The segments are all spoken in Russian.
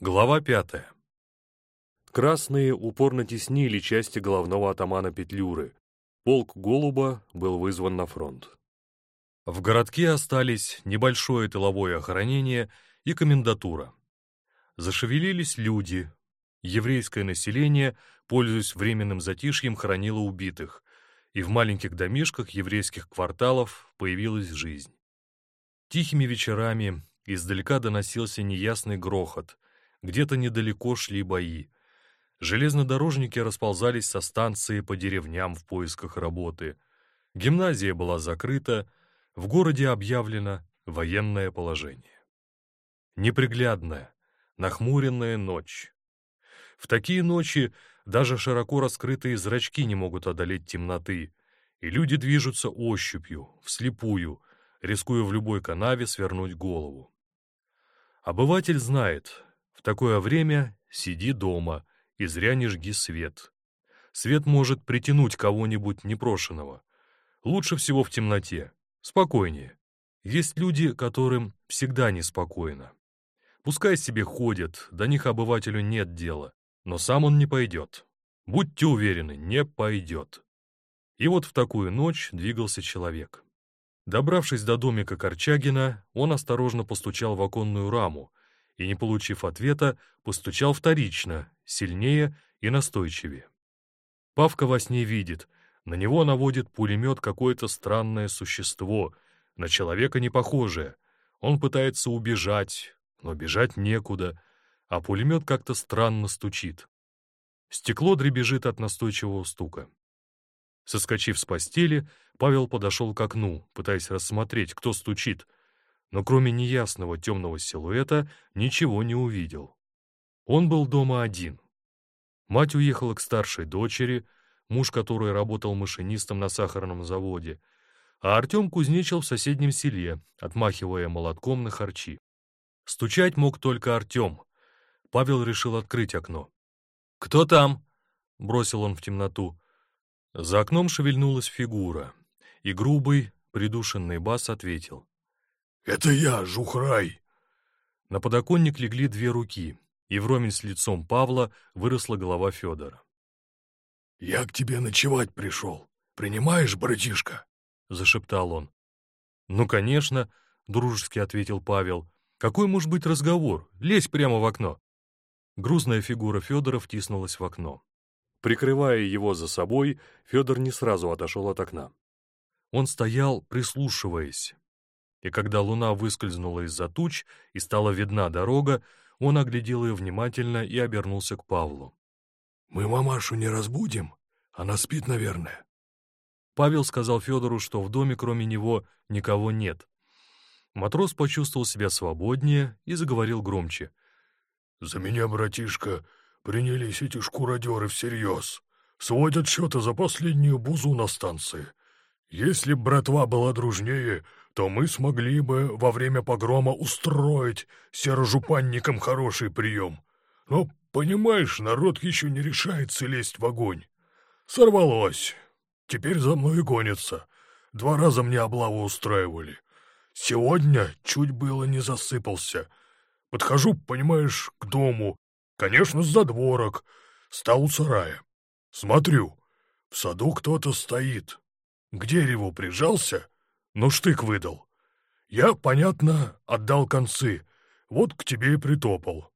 Глава пятая. Красные упорно теснили части головного атамана Петлюры. Полк Голуба был вызван на фронт. В городке остались небольшое тыловое охранение и комендатура. Зашевелились люди. Еврейское население, пользуясь временным затишьем, хоронило убитых, и в маленьких домишках еврейских кварталов появилась жизнь. Тихими вечерами издалека доносился неясный грохот — где-то недалеко шли бои. Железнодорожники расползались со станции по деревням в поисках работы. Гимназия была закрыта, в городе объявлено военное положение. Неприглядная, нахмуренная ночь. В такие ночи даже широко раскрытые зрачки не могут одолеть темноты, и люди движутся ощупью, вслепую, рискуя в любой канаве свернуть голову. Обыватель знает, в такое время сиди дома и зря не жги свет. Свет может притянуть кого-нибудь непрошенного. Лучше всего в темноте, спокойнее. Есть люди, которым всегда неспокойно. Пускай себе ходят, до них обывателю нет дела, но сам он не пойдет. Будьте уверены, не пойдет. И вот в такую ночь двигался человек. Добравшись до домика Корчагина, он осторожно постучал в оконную раму, и, не получив ответа, постучал вторично, сильнее и настойчивее. Павка во сне видит, на него наводит пулемет какое-то странное существо, на человека не похожее. Он пытается убежать, но бежать некуда, а пулемет как-то странно стучит. Стекло дребезжит от настойчивого стука. Соскочив с постели, Павел подошел к окну, пытаясь рассмотреть, кто стучит — но кроме неясного темного силуэта ничего не увидел. Он был дома один. Мать уехала к старшей дочери, муж которой работал машинистом на сахарном заводе, а Артем кузнечил в соседнем селе, отмахивая молотком на харчи. Стучать мог только Артем. Павел решил открыть окно. «Кто там?» — бросил он в темноту. За окном шевельнулась фигура, и грубый, придушенный бас ответил. «Это я, Жухрай!» На подоконник легли две руки, и вровень с лицом Павла выросла голова Федора. «Я к тебе ночевать пришел. Принимаешь, братишка?» — зашептал он. «Ну, конечно», — дружески ответил Павел. «Какой может быть разговор? Лезь прямо в окно». Грузная фигура Федора втиснулась в окно. Прикрывая его за собой, Федор не сразу отошел от окна. Он стоял, прислушиваясь, и когда луна выскользнула из-за туч и стала видна дорога, он оглядел ее внимательно и обернулся к Павлу. «Мы мамашу не разбудим? Она спит, наверное». Павел сказал Федору, что в доме кроме него никого нет. Матрос почувствовал себя свободнее и заговорил громче. «За меня, братишка, принялись эти шкуродеры всерьез. Сводят счеты за последнюю бузу на станции. Если б братва была дружнее, то мы смогли бы во время погрома устроить серожупанникам хороший прием. Но, понимаешь, народ еще не решается лезть в огонь. Сорвалось. Теперь за мной гонится. Два раза мне облаву устраивали. Сегодня чуть было не засыпался. Подхожу, понимаешь, к дому. Конечно, с задворок. Стал у сарая. Смотрю, в саду кто-то стоит. К дереву прижался — но штык выдал. Я, понятно, отдал концы, вот к тебе и притопал.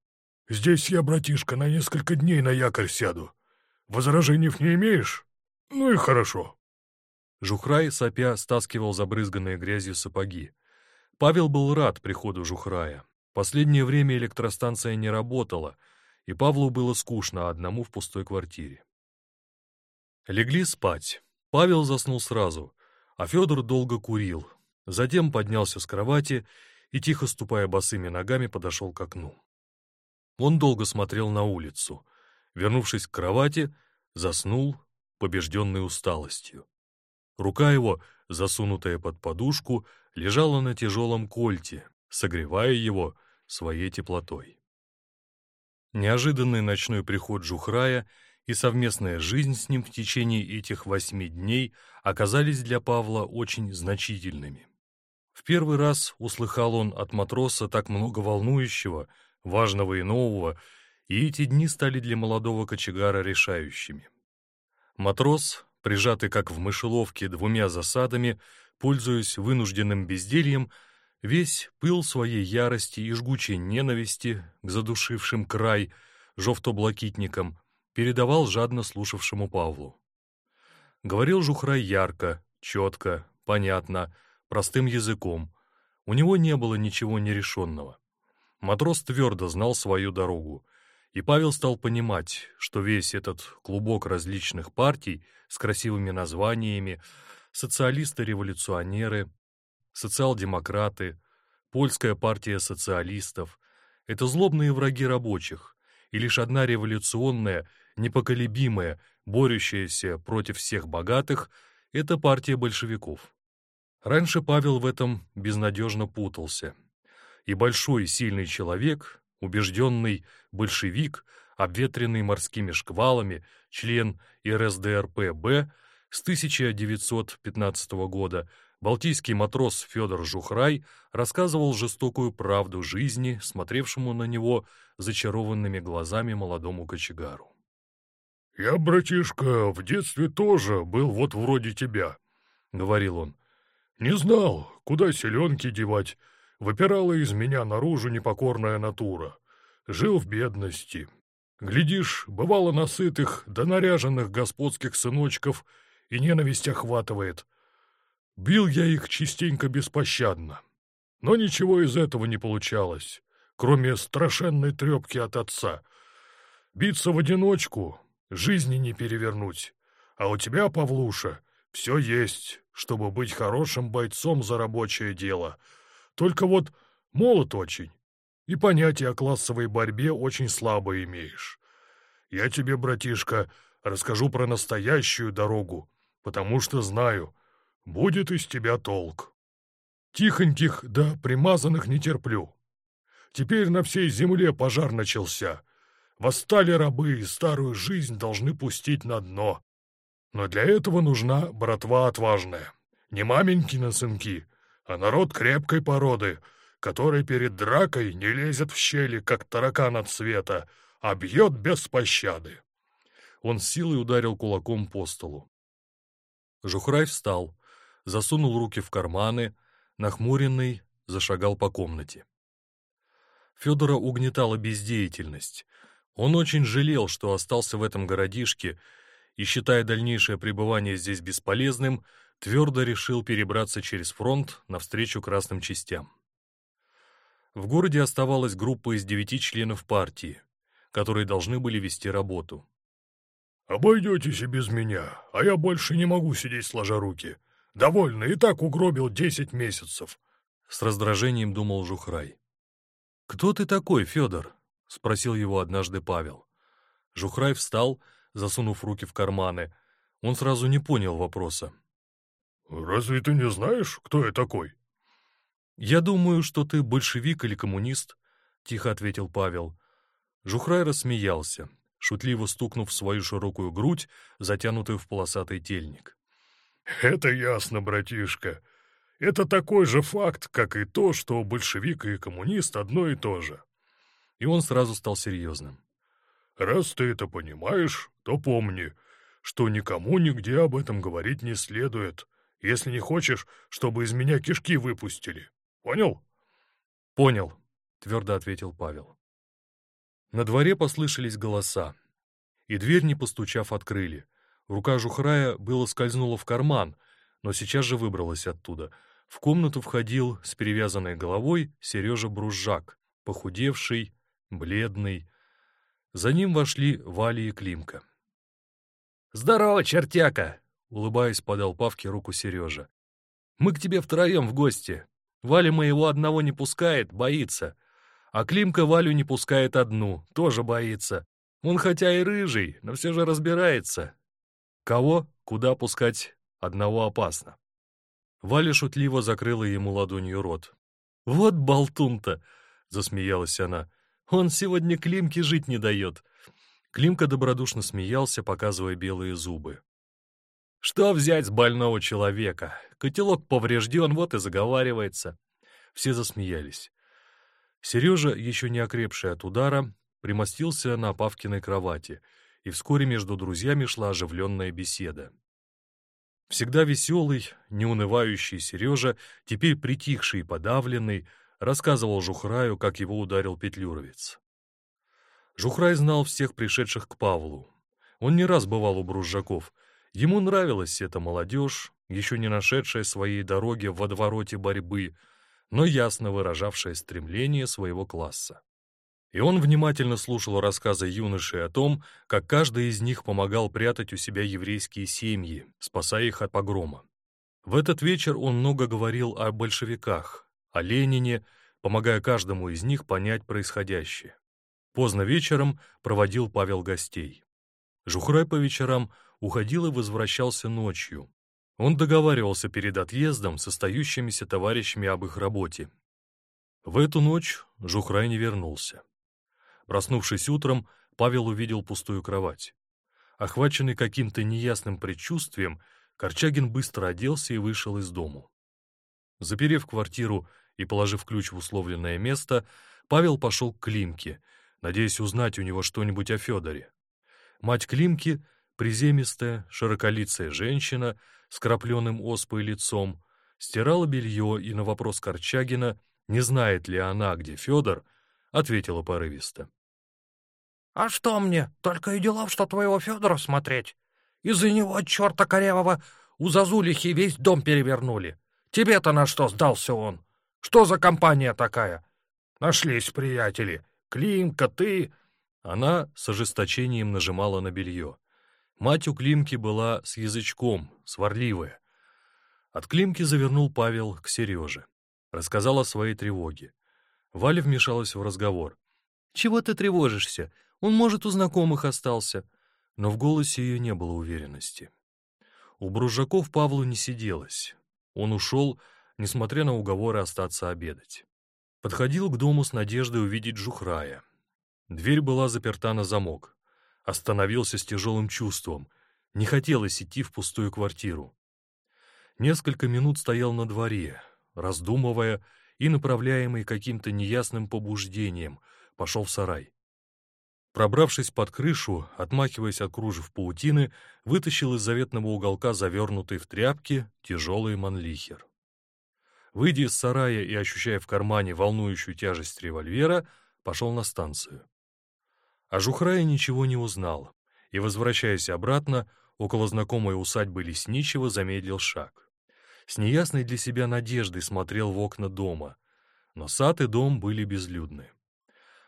Здесь я, братишка, на несколько дней на якорь сяду. Возражений не имеешь? Ну и хорошо». Жухрай, сопя, стаскивал забрызганные грязью сапоги. Павел был рад приходу Жухрая. Последнее время электростанция не работала, и Павлу было скучно одному в пустой квартире. Легли спать. Павел заснул сразу, а Федор долго курил, затем поднялся с кровати и, тихо ступая босыми ногами, подошел к окну. Он долго смотрел на улицу. Вернувшись к кровати, заснул, побежденный усталостью. Рука его, засунутая под подушку, лежала на тяжелом кольте, согревая его своей теплотой. Неожиданный ночной приход Жухрая — и совместная жизнь с ним в течение этих восьми дней оказались для Павла очень значительными. В первый раз услыхал он от матроса так много волнующего, важного и нового, и эти дни стали для молодого кочегара решающими. Матрос, прижатый как в мышеловке двумя засадами, пользуясь вынужденным бездельем, весь пыл своей ярости и жгучей ненависти к задушившим край жовто-блакитникам передавал жадно слушавшему Павлу. Говорил Жухрай ярко, четко, понятно, простым языком. У него не было ничего нерешенного. Матрос твердо знал свою дорогу, и Павел стал понимать, что весь этот клубок различных партий с красивыми названиями, социалисты-революционеры, социал-демократы, польская партия социалистов — это злобные враги рабочих, и лишь одна революционная, непоколебимая, борющаяся против всех богатых — это партия большевиков. Раньше Павел в этом безнадежно путался. И большой сильный человек, убежденный большевик, обветренный морскими шквалами, член РСДРП-Б с 1915 года, балтийский матрос Федор Жухрай рассказывал жестокую правду жизни, смотревшему на него зачарованными глазами молодому кочегару. «Я, братишка, в детстве тоже был вот вроде тебя», — говорил он. «Не знал, куда селенки девать, Выпирала из меня наружу непокорная натура. Жил в бедности. Глядишь, бывало насытых да наряженных господских сыночков и ненависть охватывает. Бил я их частенько беспощадно. Но ничего из этого не получалось, кроме страшенной трепки от отца. Биться в одиночку жизни не перевернуть. А у тебя, Павлуша, все есть, чтобы быть хорошим бойцом за рабочее дело — только вот молод очень, и понятие о классовой борьбе очень слабо имеешь. Я тебе, братишка, расскажу про настоящую дорогу, потому что знаю, будет из тебя толк. Тихоньких да примазанных не терплю. Теперь на всей земле пожар начался. Восстали рабы и старую жизнь должны пустить на дно. Но для этого нужна братва отважная. Не маменькины сынки, а народ крепкой породы, который перед дракой не лезет в щели, как таракан от света, а бьет без пощады. Он силой ударил кулаком по столу. Жухрай встал, засунул руки в карманы, нахмуренный, зашагал по комнате. Федора угнетала бездеятельность. Он очень жалел, что остался в этом городишке, и, считая дальнейшее пребывание здесь бесполезным, твердо решил перебраться через фронт навстречу красным частям. В городе оставалась группа из девяти членов партии, которые должны были вести работу. «Обойдетесь и без меня, а я больше не могу сидеть сложа руки. Довольно, и так угробил десять месяцев», — с раздражением думал Жухрай. «Кто ты такой, Федор?» — спросил его однажды Павел. Жухрай встал, засунув руки в карманы. Он сразу не понял вопроса. «Разве ты не знаешь, кто я такой?» «Я думаю, что ты большевик или коммунист», — тихо ответил Павел. Жухрай рассмеялся, шутливо стукнув свою широкую грудь, затянутую в полосатый тельник. «Это ясно, братишка. Это такой же факт, как и то, что большевик и коммунист одно и то же». И он сразу стал серьезным. «Раз ты это понимаешь, то помни, что никому нигде об этом говорить не следует, если не хочешь, чтобы из меня кишки выпустили. Понял?» «Понял», — твердо ответил Павел. На дворе послышались голоса, и дверь, не постучав, открыли. Рука Жухрая было скользнула в карман, но сейчас же выбралась оттуда. В комнату входил с перевязанной головой Сережа Бружак, похудевший, бледный. За ним вошли Валя и Климка. «Здорово, чертяка!» Улыбаясь, подал Павке руку Сережа. «Мы к тебе втроем в гости. Валя моего одного не пускает, боится. А Климка Валю не пускает одну, тоже боится. Он хотя и рыжий, но все же разбирается. Кого, куда пускать, одного опасно». Валя шутливо закрыла ему ладонью рот. «Вот болтун-то!» — засмеялась она. «Он сегодня Климке жить не дает». Климка добродушно смеялся, показывая белые зубы. Что взять с больного человека? Котелок поврежден, вот и заговаривается. Все засмеялись. Сережа, еще не окрепший от удара, примостился на Павкиной кровати, и вскоре между друзьями шла оживленная беседа. Всегда веселый, неунывающий Сережа, теперь притихший и подавленный, рассказывал Жухраю, как его ударил Петлюровец. Жухрай знал всех пришедших к Павлу. Он не раз бывал у Бружаков. Ему нравилась эта молодежь, еще не нашедшая своей дороги в водовороте борьбы, но ясно выражавшая стремление своего класса. И он внимательно слушал рассказы юноши о том, как каждый из них помогал прятать у себя еврейские семьи, спасая их от погрома. В этот вечер он много говорил о большевиках, о Ленине, помогая каждому из них понять происходящее. Поздно вечером проводил Павел гостей. Жухрай по вечерам уходил и возвращался ночью. Он договаривался перед отъездом с остающимися товарищами об их работе. В эту ночь Жухрай не вернулся. Проснувшись утром, Павел увидел пустую кровать. Охваченный каким-то неясным предчувствием, Корчагин быстро оделся и вышел из дому. Заперев квартиру и положив ключ в условленное место, Павел пошел к Климке, надеясь узнать у него что-нибудь о Федоре. Мать Климки, приземистая, широколицая женщина с крапленым оспой лицом, стирала белье и на вопрос Корчагина, не знает ли она, где Федор, ответила порывисто. «А что мне, только и делов, что твоего Федора смотреть? Из-за него, черта корявого, у Зазулихи весь дом перевернули. Тебе-то на что сдался он? Что за компания такая? Нашлись приятели. Климка, ты...» Она с ожесточением нажимала на белье. Мать у Климки была с язычком, сварливая. От Климки завернул Павел к Сереже. Рассказал о своей тревоге. Валя вмешалась в разговор. «Чего ты тревожишься? Он, может, у знакомых остался». Но в голосе ее не было уверенности. У Бружаков Павлу не сиделось. Он ушел, несмотря на уговоры остаться обедать. Подходил к дому с надеждой увидеть Жухрая. Дверь была заперта на замок. Остановился с тяжелым чувством. Не хотелось идти в пустую квартиру. Несколько минут стоял на дворе, раздумывая, и, направляемый каким-то неясным побуждением, пошел в сарай. Пробравшись под крышу, отмахиваясь от кружев паутины, вытащил из заветного уголка завернутый в тряпки тяжелый манлихер. Выйдя из сарая и ощущая в кармане волнующую тяжесть револьвера, пошел на станцию. О Жухрае ничего не узнал, и, возвращаясь обратно, около знакомой усадьбы Лесничего замедлил шаг с неясной для себя надеждой смотрел в окна дома, но сад и дом были безлюдны.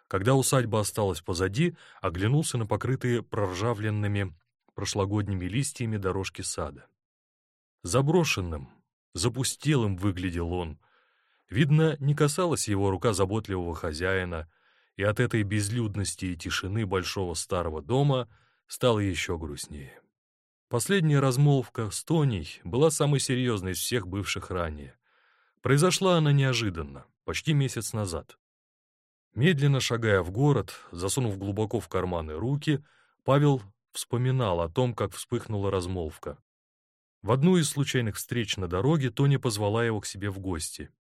Когда усадьба осталась позади, оглянулся на покрытые проржавленными прошлогодними листьями дорожки сада. Заброшенным, запустелым выглядел он. Видно, не касалась его рука заботливого хозяина, и от этой безлюдности и тишины большого старого дома стало еще грустнее. Последняя размолвка с Тоней была самой серьезной из всех бывших ранее. Произошла она неожиданно, почти месяц назад. Медленно шагая в город, засунув глубоко в карманы руки, Павел вспоминал о том, как вспыхнула размолвка. В одну из случайных встреч на дороге Тоня позвала его к себе в гости.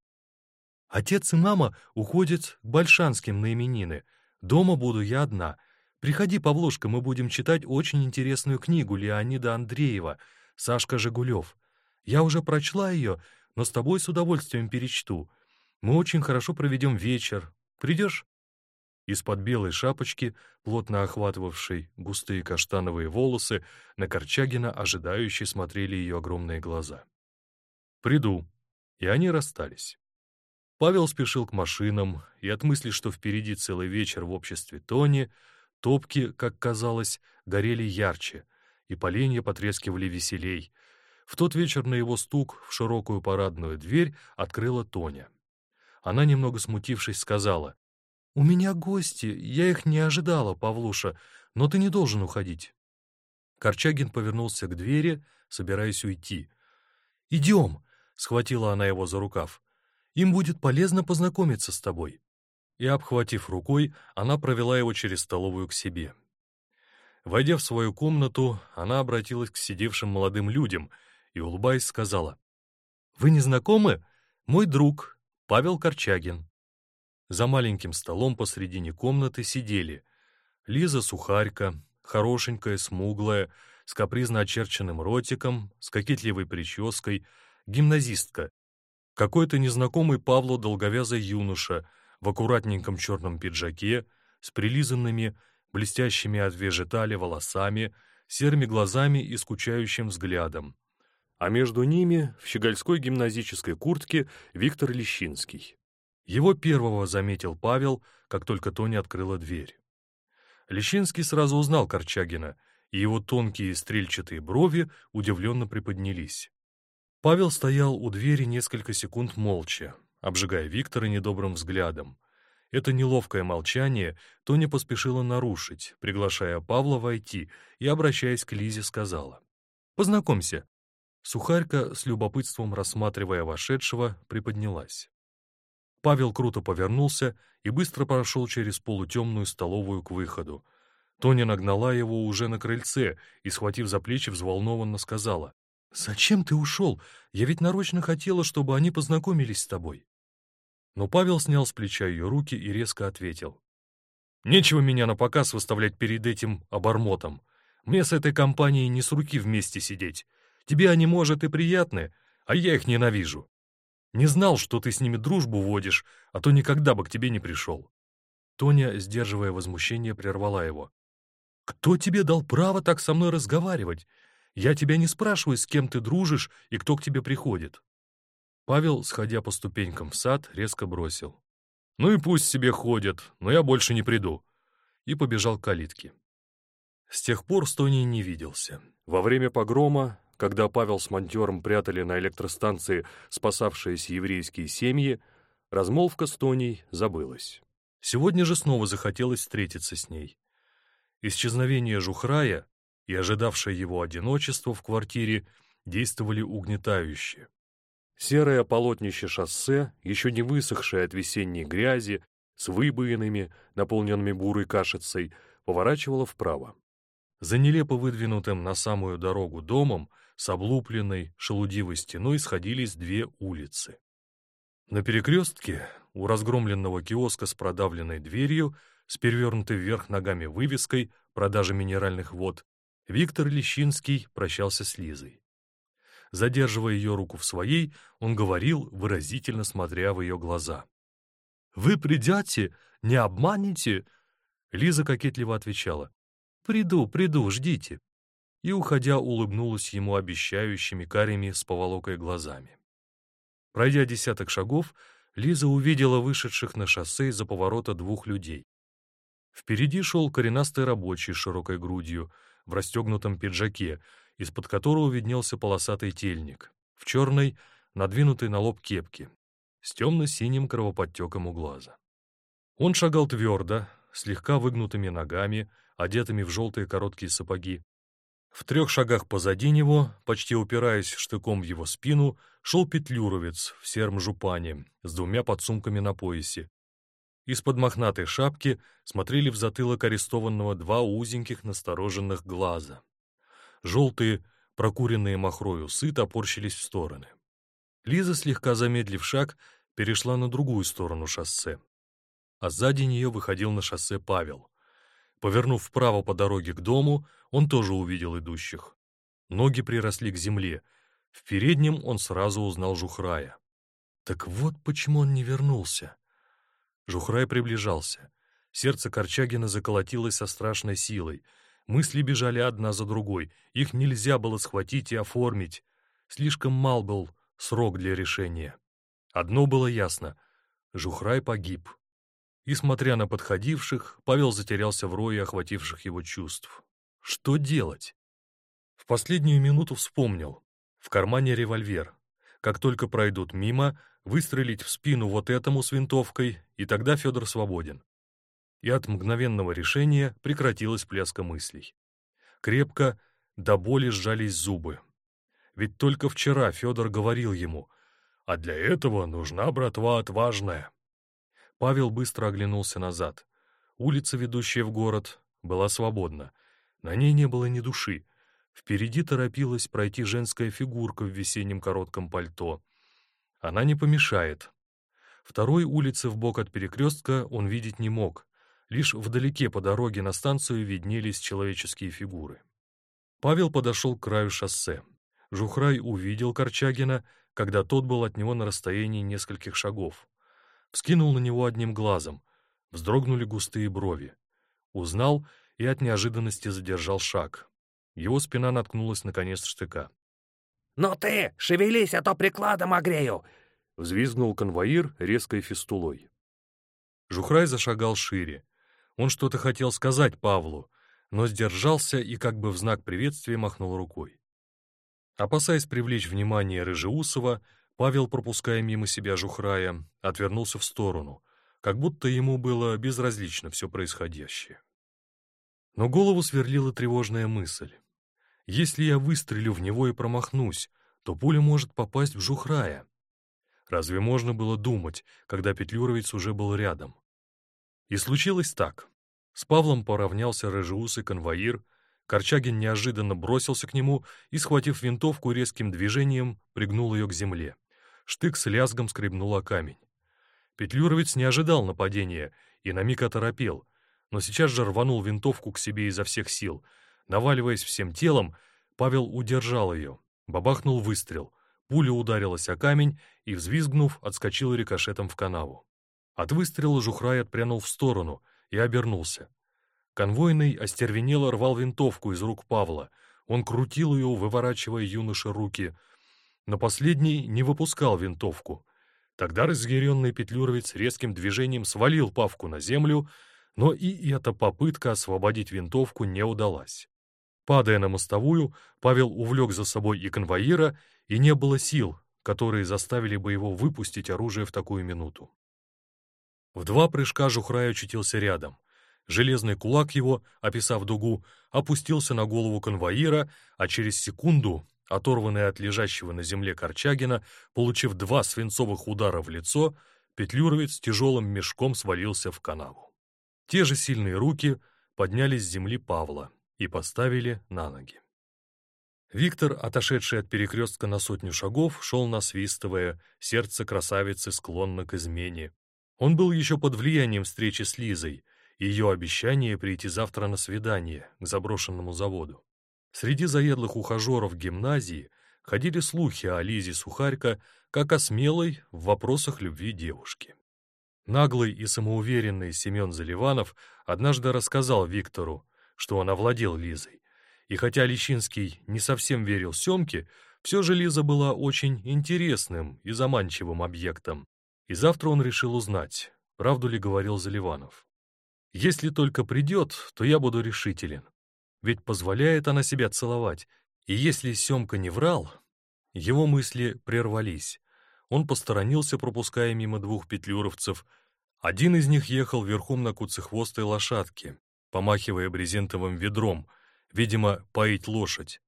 «Отец и мама уходят к Большанским на именины. Дома буду я одна. Приходи, Павлушка, мы будем читать очень интересную книгу Леонида Андреева «Сашка Жигулев». Я уже прочла ее, но с тобой с удовольствием перечту. Мы очень хорошо проведем вечер. Придешь?» Из-под белой шапочки, плотно охватывавшей густые каштановые волосы, на Корчагина ожидающе смотрели ее огромные глаза. «Приду». И они расстались. Павел спешил к машинам, и от мысли, что впереди целый вечер в обществе Тони, Топки, как казалось, горели ярче, и поленья потрескивали веселей. В тот вечер на его стук в широкую парадную дверь открыла Тоня. Она, немного смутившись, сказала, «У меня гости, я их не ожидала, Павлуша, но ты не должен уходить». Корчагин повернулся к двери, собираясь уйти. «Идем!» — схватила она его за рукав. «Им будет полезно познакомиться с тобой» и, обхватив рукой, она провела его через столовую к себе. Войдя в свою комнату, она обратилась к сидевшим молодым людям и, улыбаясь, сказала, «Вы не знакомы? Мой друг, Павел Корчагин». За маленьким столом посредине комнаты сидели Лиза Сухарька, хорошенькая, смуглая, с капризно очерченным ротиком, с кокетливой прической, гимназистка, какой-то незнакомый Павлу долговязый юноша в аккуратненьком черном пиджаке, с прилизанными, блестящими от вежетали волосами, серыми глазами и скучающим взглядом. А между ними, в щегольской гимназической куртке, Виктор Лещинский. Его первого заметил Павел, как только Тоня открыла дверь. Лещинский сразу узнал Корчагина, и его тонкие стрельчатые брови удивленно приподнялись. Павел стоял у двери несколько секунд молча, обжигая Виктора недобрым взглядом. Это неловкое молчание Тоня поспешила нарушить, приглашая Павла войти и, обращаясь к Лизе, сказала. «Познакомься». Сухарька, с любопытством рассматривая вошедшего, приподнялась. Павел круто повернулся и быстро прошел через полутемную столовую к выходу. Тоня нагнала его уже на крыльце и, схватив за плечи, взволнованно сказала. «Зачем ты ушел? Я ведь нарочно хотела, чтобы они познакомились с тобой». Но Павел снял с плеча ее руки и резко ответил. «Нечего меня на показ выставлять перед этим обормотом. Мне с этой компанией не с руки вместе сидеть. Тебе они, может, и приятны, а я их ненавижу. Не знал, что ты с ними дружбу водишь, а то никогда бы к тебе не пришел». Тоня, сдерживая возмущение, прервала его. «Кто тебе дал право так со мной разговаривать? Я тебя не спрашиваю, с кем ты дружишь и кто к тебе приходит». Павел, сходя по ступенькам в сад, резко бросил. «Ну и пусть себе ходят, но я больше не приду». И побежал к калитке. С тех пор с Тоней не виделся. Во время погрома когда Павел с монтером прятали на электростанции спасавшиеся еврейские семьи, размолвка с Тоней забылась. Сегодня же снова захотелось встретиться с ней. Исчезновение Жухрая и ожидавшее его одиночество в квартире действовали угнетающе. Серое полотнище шоссе, еще не высохшее от весенней грязи, с выбоинами, наполненными бурой кашицей, поворачивало вправо. За нелепо выдвинутым на самую дорогу домом с облупленной шелудивой стеной сходились две улицы. На перекрестке у разгромленного киоска с продавленной дверью, с перевернутой вверх ногами вывеской «Продажа минеральных вод», Виктор Лещинский прощался с Лизой. Задерживая ее руку в своей, он говорил, выразительно смотря в ее глаза. «Вы придете? Не обманете?» Лиза кокетливо отвечала. «Приду, приду, ждите» и, уходя, улыбнулась ему обещающими карими с поволокой глазами. Пройдя десяток шагов, Лиза увидела вышедших на шоссе из-за поворота двух людей. Впереди шел коренастый рабочий с широкой грудью, в расстегнутом пиджаке, из-под которого виднелся полосатый тельник, в черной, надвинутой на лоб кепке, с темно-синим кровоподтеком у глаза. Он шагал твердо, слегка выгнутыми ногами, одетыми в желтые короткие сапоги, в трех шагах позади него, почти упираясь штыком в его спину, шел петлюровец в сером жупане с двумя подсумками на поясе. Из-под мохнатой шапки смотрели в затылок арестованного два узеньких настороженных глаза. Желтые, прокуренные махрой усы топорщились в стороны. Лиза, слегка замедлив шаг, перешла на другую сторону шоссе. А сзади нее выходил на шоссе Павел. Повернув вправо по дороге к дому, он тоже увидел идущих. Ноги приросли к земле. В переднем он сразу узнал Жухрая. Так вот почему он не вернулся. Жухрай приближался. Сердце Корчагина заколотилось со страшной силой. Мысли бежали одна за другой. Их нельзя было схватить и оформить. Слишком мал был срок для решения. Одно было ясно — Жухрай погиб и, смотря на подходивших, Павел затерялся в рое охвативших его чувств. Что делать? В последнюю минуту вспомнил. В кармане револьвер. Как только пройдут мимо, выстрелить в спину вот этому с винтовкой, и тогда Федор свободен. И от мгновенного решения прекратилась пляска мыслей. Крепко, до боли сжались зубы. Ведь только вчера Федор говорил ему, «А для этого нужна братва отважная». Павел быстро оглянулся назад. Улица, ведущая в город, была свободна. На ней не было ни души. Впереди торопилась пройти женская фигурка в весеннем коротком пальто. Она не помешает. Второй улицы в бок от перекрестка он видеть не мог. Лишь вдалеке по дороге на станцию виднелись человеческие фигуры. Павел подошел к краю шоссе. Жухрай увидел Корчагина, когда тот был от него на расстоянии нескольких шагов. Вскинул на него одним глазом. Вздрогнули густые брови. Узнал и от неожиданности задержал шаг. Его спина наткнулась на конец штыка. «Ну ты, шевелись, а то прикладом огрею!» — взвизгнул конвоир резкой фистулой. Жухрай зашагал шире. Он что-то хотел сказать Павлу, но сдержался и как бы в знак приветствия махнул рукой. Опасаясь привлечь внимание Рыжеусова, Павел, пропуская мимо себя Жухрая, отвернулся в сторону, как будто ему было безразлично все происходящее. Но голову сверлила тревожная мысль. Если я выстрелю в него и промахнусь, то пуля может попасть в Жухрая. Разве можно было думать, когда Петлюровец уже был рядом? И случилось так. С Павлом поравнялся рыжеусый конвоир, Корчагин неожиданно бросился к нему и, схватив винтовку резким движением, пригнул ее к земле. Штык с лязгом скребнул о камень. Петлюровец не ожидал нападения и на миг оторопел, но сейчас же рванул винтовку к себе изо всех сил. Наваливаясь всем телом, Павел удержал ее. Бабахнул выстрел. Пуля ударилась о камень и, взвизгнув, отскочила рикошетом в канаву. От выстрела Жухрай отпрянул в сторону — и обернулся. Конвойный остервенело рвал винтовку из рук Павла. Он крутил ее, выворачивая юноше руки. Но последний не выпускал винтовку. Тогда разъяренный петлюровец резким движением свалил Павку на землю, но и эта попытка освободить винтовку не удалась. Падая на мостовую, Павел увлек за собой и конвоира, и не было сил, которые заставили бы его выпустить оружие в такую минуту. В два прыжка Жухрай очутился рядом. Железный кулак его, описав дугу, опустился на голову конвоира, а через секунду, оторванный от лежащего на земле Корчагина, получив два свинцовых удара в лицо, Петлюровец тяжелым мешком свалился в канаву. Те же сильные руки подняли с земли Павла и поставили на ноги. Виктор, отошедший от перекрестка на сотню шагов, шел насвистывая, сердце красавицы склонно к измене, он был еще под влиянием встречи с Лизой и ее обещания прийти завтра на свидание к заброшенному заводу. Среди заедлых ухажеров гимназии ходили слухи о Лизе Сухарько как о смелой в вопросах любви девушки. Наглый и самоуверенный Семен Заливанов однажды рассказал Виктору, что он овладел Лизой. И хотя Лещинский не совсем верил Семке, все же Лиза была очень интересным и заманчивым объектом, и завтра он решил узнать, правду ли говорил Заливанов. Если только придет, то я буду решителен. Ведь позволяет она себя целовать. И если Семка не врал, его мысли прервались. Он посторонился, пропуская мимо двух петлюровцев. Один из них ехал верхом на куцехвостой лошадке, помахивая брезентовым ведром, видимо, поить лошадь.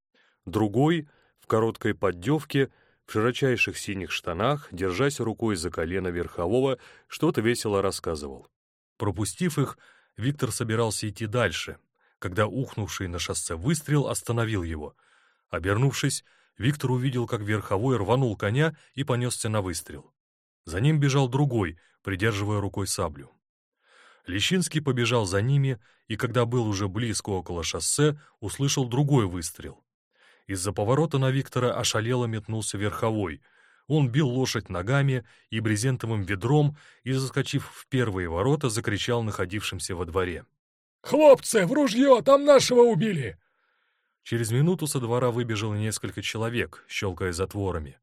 Другой, в короткой поддевке, в широчайших синих штанах, держась рукой за колено верхового, что-то весело рассказывал. Пропустив их, Виктор собирался идти дальше, когда ухнувший на шоссе выстрел остановил его. Обернувшись, Виктор увидел, как верховой рванул коня и понесся на выстрел. За ним бежал другой, придерживая рукой саблю. Лещинский побежал за ними, и когда был уже близко около шоссе, услышал другой выстрел. Из-за поворота на Виктора ошалело метнулся верховой. Он бил лошадь ногами и брезентовым ведром и, заскочив в первые ворота, закричал находившимся во дворе. «Хлопцы, в ружье! Там нашего убили!» Через минуту со двора выбежало несколько человек, щелкая затворами.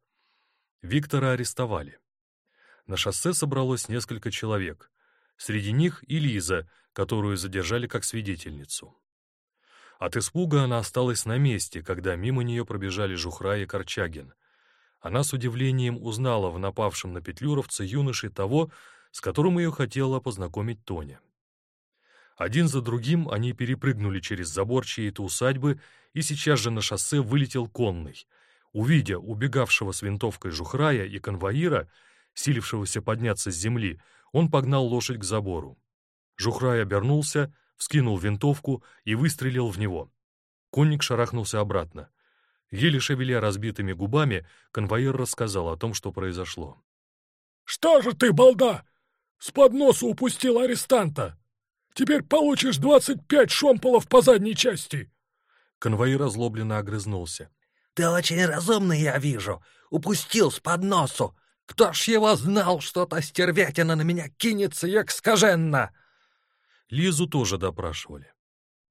Виктора арестовали. На шоссе собралось несколько человек. Среди них и Лиза, которую задержали как свидетельницу. От испуга она осталась на месте, когда мимо нее пробежали Жухра и Корчагин. Она с удивлением узнала в напавшем на петлюровца юноши того, с которым ее хотела познакомить Тоня. Один за другим они перепрыгнули через забор чьей-то усадьбы, и сейчас же на шоссе вылетел конный. Увидя убегавшего с винтовкой Жухрая и конвоира, силившегося подняться с земли, он погнал лошадь к забору. Жухрай обернулся, вскинул винтовку и выстрелил в него. Конник шарахнулся обратно. Еле шевеля разбитыми губами, конвоир рассказал о том, что произошло. «Что же ты, балда, с подносу упустил арестанта? Теперь получишь двадцать пять шомполов по задней части!» Конвоир озлобленно огрызнулся. «Ты очень разумный, я вижу. Упустил с подносу. Кто ж его знал, что та стервятина на меня кинется, як скаженно!» Лизу тоже допрашивали.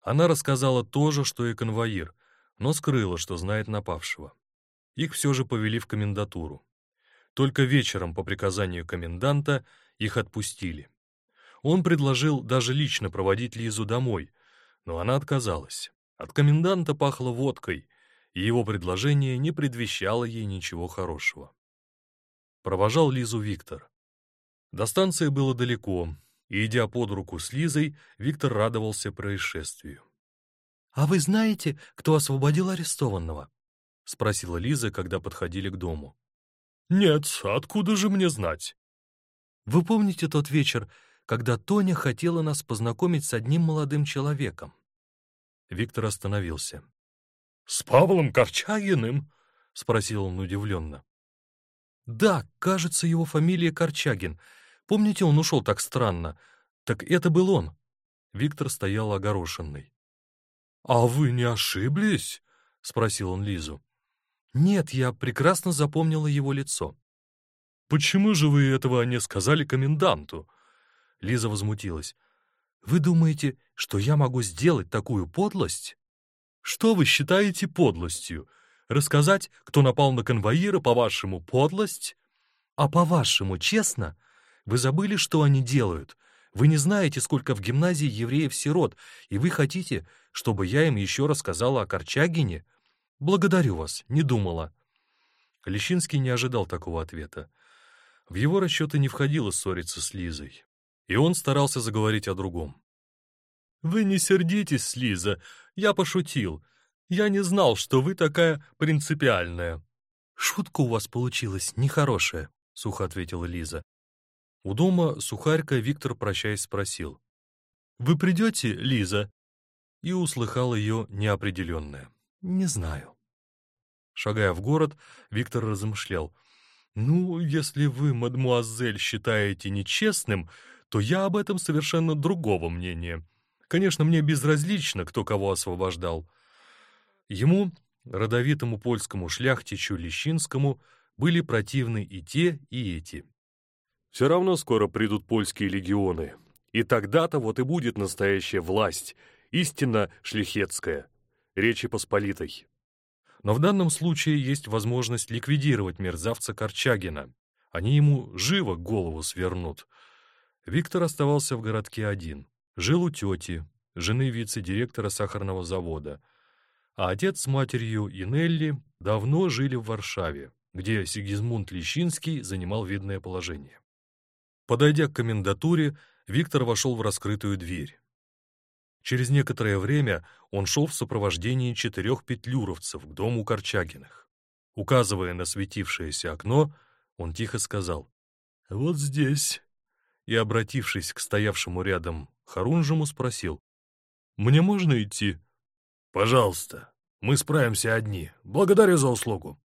Она рассказала то же, что и конвоир, но скрыла, что знает напавшего. Их все же повели в комендатуру. Только вечером по приказанию коменданта их отпустили. Он предложил даже лично проводить Лизу домой, но она отказалась. От коменданта пахло водкой, и его предложение не предвещало ей ничего хорошего. Провожал Лизу Виктор. До станции было далеко, и, идя под руку с Лизой, Виктор радовался происшествию. «А вы знаете, кто освободил арестованного?» — спросила Лиза, когда подходили к дому. «Нет, откуда же мне знать?» «Вы помните тот вечер, когда Тоня хотела нас познакомить с одним молодым человеком?» Виктор остановился. «С Павлом Корчагиным?» — спросил он удивленно. «Да, кажется, его фамилия Корчагин. Помните, он ушел так странно? Так это был он». Виктор стоял огорошенный. «А вы не ошиблись?» — спросил он Лизу. «Нет, я прекрасно запомнила его лицо». «Почему же вы этого не сказали коменданту?» Лиза возмутилась. «Вы думаете, что я могу сделать такую подлость?» «Что вы считаете подлостью? Рассказать, кто напал на конвоира, по-вашему, подлость?» «А по-вашему, честно? Вы забыли, что они делают? Вы не знаете, сколько в гимназии евреев-сирот, и вы хотите, чтобы я им еще рассказала о Корчагине? Благодарю вас, не думала». Лещинский не ожидал такого ответа. В его расчеты не входило ссориться с Лизой, и он старался заговорить о другом. «Вы не сердитесь, Лиза, я пошутил. Я не знал, что вы такая принципиальная». «Шутка у вас получилась нехорошая», — сухо ответила Лиза. У дома сухарька Виктор, прощаясь, спросил. «Вы придете, Лиза?» И услыхал ее неопределенное. «Не знаю». Шагая в город, Виктор размышлял. «Ну, если вы, мадмуазель, считаете нечестным, то я об этом совершенно другого мнения. Конечно, мне безразлично, кто кого освобождал». Ему, родовитому польскому шляхтичу Лещинскому, были противны и те, и эти. Все равно скоро придут польские легионы, и тогда-то вот и будет настоящая власть, истинно шляхетская, Речи Посполитой. Но в данном случае есть возможность ликвидировать мерзавца Корчагина. Они ему живо голову свернут. Виктор оставался в городке один. Жил у тети, жены вице-директора сахарного завода. А отец с матерью и Нелли давно жили в Варшаве, где Сигизмунд Лещинский занимал видное положение. Подойдя к комендатуре, Виктор вошел в раскрытую дверь. Через некоторое время он шел в сопровождении четырех петлюровцев к дому Корчагиных. Указывая на светившееся окно, он тихо сказал «Вот здесь» и, обратившись к стоявшему рядом Харунжему, спросил «Мне можно идти?» «Пожалуйста, мы справимся одни. Благодарю за услугу».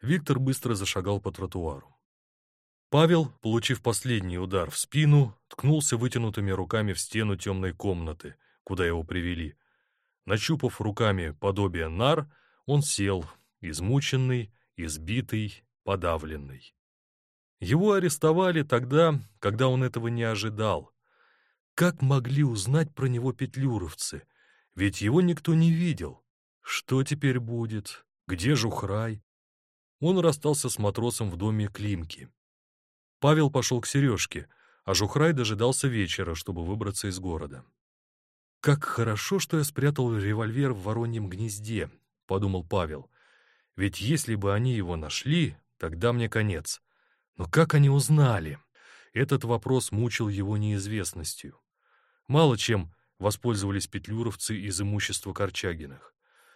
Виктор быстро зашагал по тротуару. Павел, получив последний удар в спину, ткнулся вытянутыми руками в стену темной комнаты, куда его привели. Нащупав руками подобие нар, он сел, измученный, избитый, подавленный. Его арестовали тогда, когда он этого не ожидал. Как могли узнать про него петлюровцы? Ведь его никто не видел. Что теперь будет? Где Жухрай? Он расстался с матросом в доме Климки. Павел пошел к Сережке, а Жухрай дожидался вечера, чтобы выбраться из города. «Как хорошо, что я спрятал револьвер в вороньем гнезде», — подумал Павел. «Ведь если бы они его нашли, тогда мне конец. Но как они узнали?» Этот вопрос мучил его неизвестностью. Мало чем воспользовались петлюровцы из имущества Корчагиных.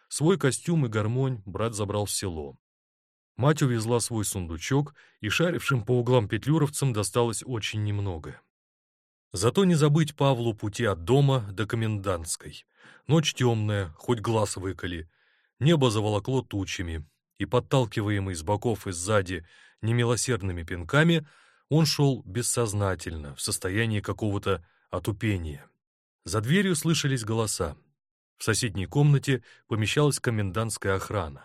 Свой костюм и гармонь брат забрал в село. Мать увезла свой сундучок, и шарившим по углам петлюровцам досталось очень немного. Зато не забыть Павлу пути от дома до комендантской. Ночь темная, хоть глаз выколи. Небо заволокло тучами, и, подталкиваемый с боков и сзади немилосердными пинками, Он шел бессознательно, в состоянии какого-то отупения. За дверью слышались голоса. В соседней комнате помещалась комендантская охрана.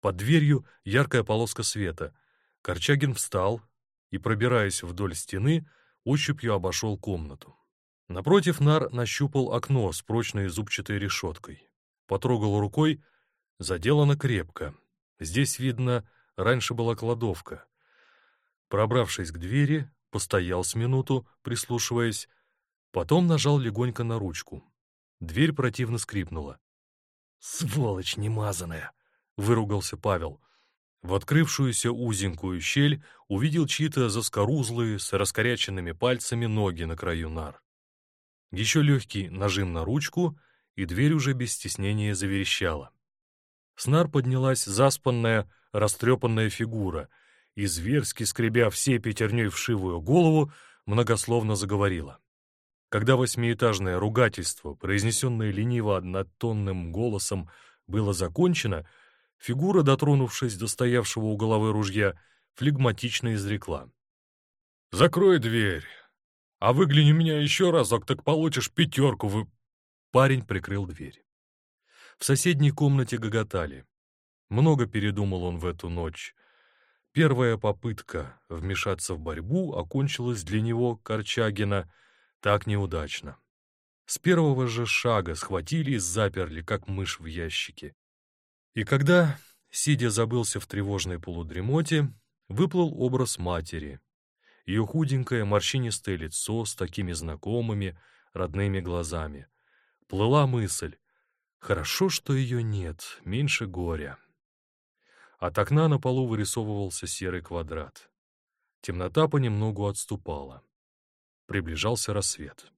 Под дверью яркая полоска света. Корчагин встал и, пробираясь вдоль стены, ощупью обошел комнату. Напротив нар нащупал окно с прочной зубчатой решеткой. Потрогал рукой, заделано крепко. Здесь, видно, раньше была кладовка. Пробравшись к двери, постоял с минуту, прислушиваясь, потом нажал легонько на ручку. Дверь противно скрипнула. «Сволочь немазанная!» — выругался Павел. В открывшуюся узенькую щель увидел чьи-то заскорузлые, с раскоряченными пальцами ноги на краю нар. Еще легкий нажим на ручку, и дверь уже без стеснения заверещала. С нар поднялась заспанная, растрепанная фигура и, зверски скребя все пятерней вшивую голову, многословно заговорила. Когда восьмиэтажное ругательство, произнесенное лениво однотонным голосом, было закончено, фигура, дотронувшись до стоявшего у головы ружья, флегматично изрекла. «Закрой дверь, а выгляни меня еще разок, так получишь пятерку вы...» Парень прикрыл дверь. В соседней комнате гоготали. Много передумал он в эту ночь. Первая попытка вмешаться в борьбу окончилась для него, Корчагина, так неудачно. С первого же шага схватили и заперли, как мышь в ящике. И когда, сидя забылся в тревожной полудремоте, выплыл образ матери. Ее худенькое морщинистое лицо с такими знакомыми, родными глазами. Плыла мысль. Хорошо, что ее нет, меньше горя. От окна на полу вырисовывался серый квадрат. Темнота понемногу отступала. Приближался рассвет.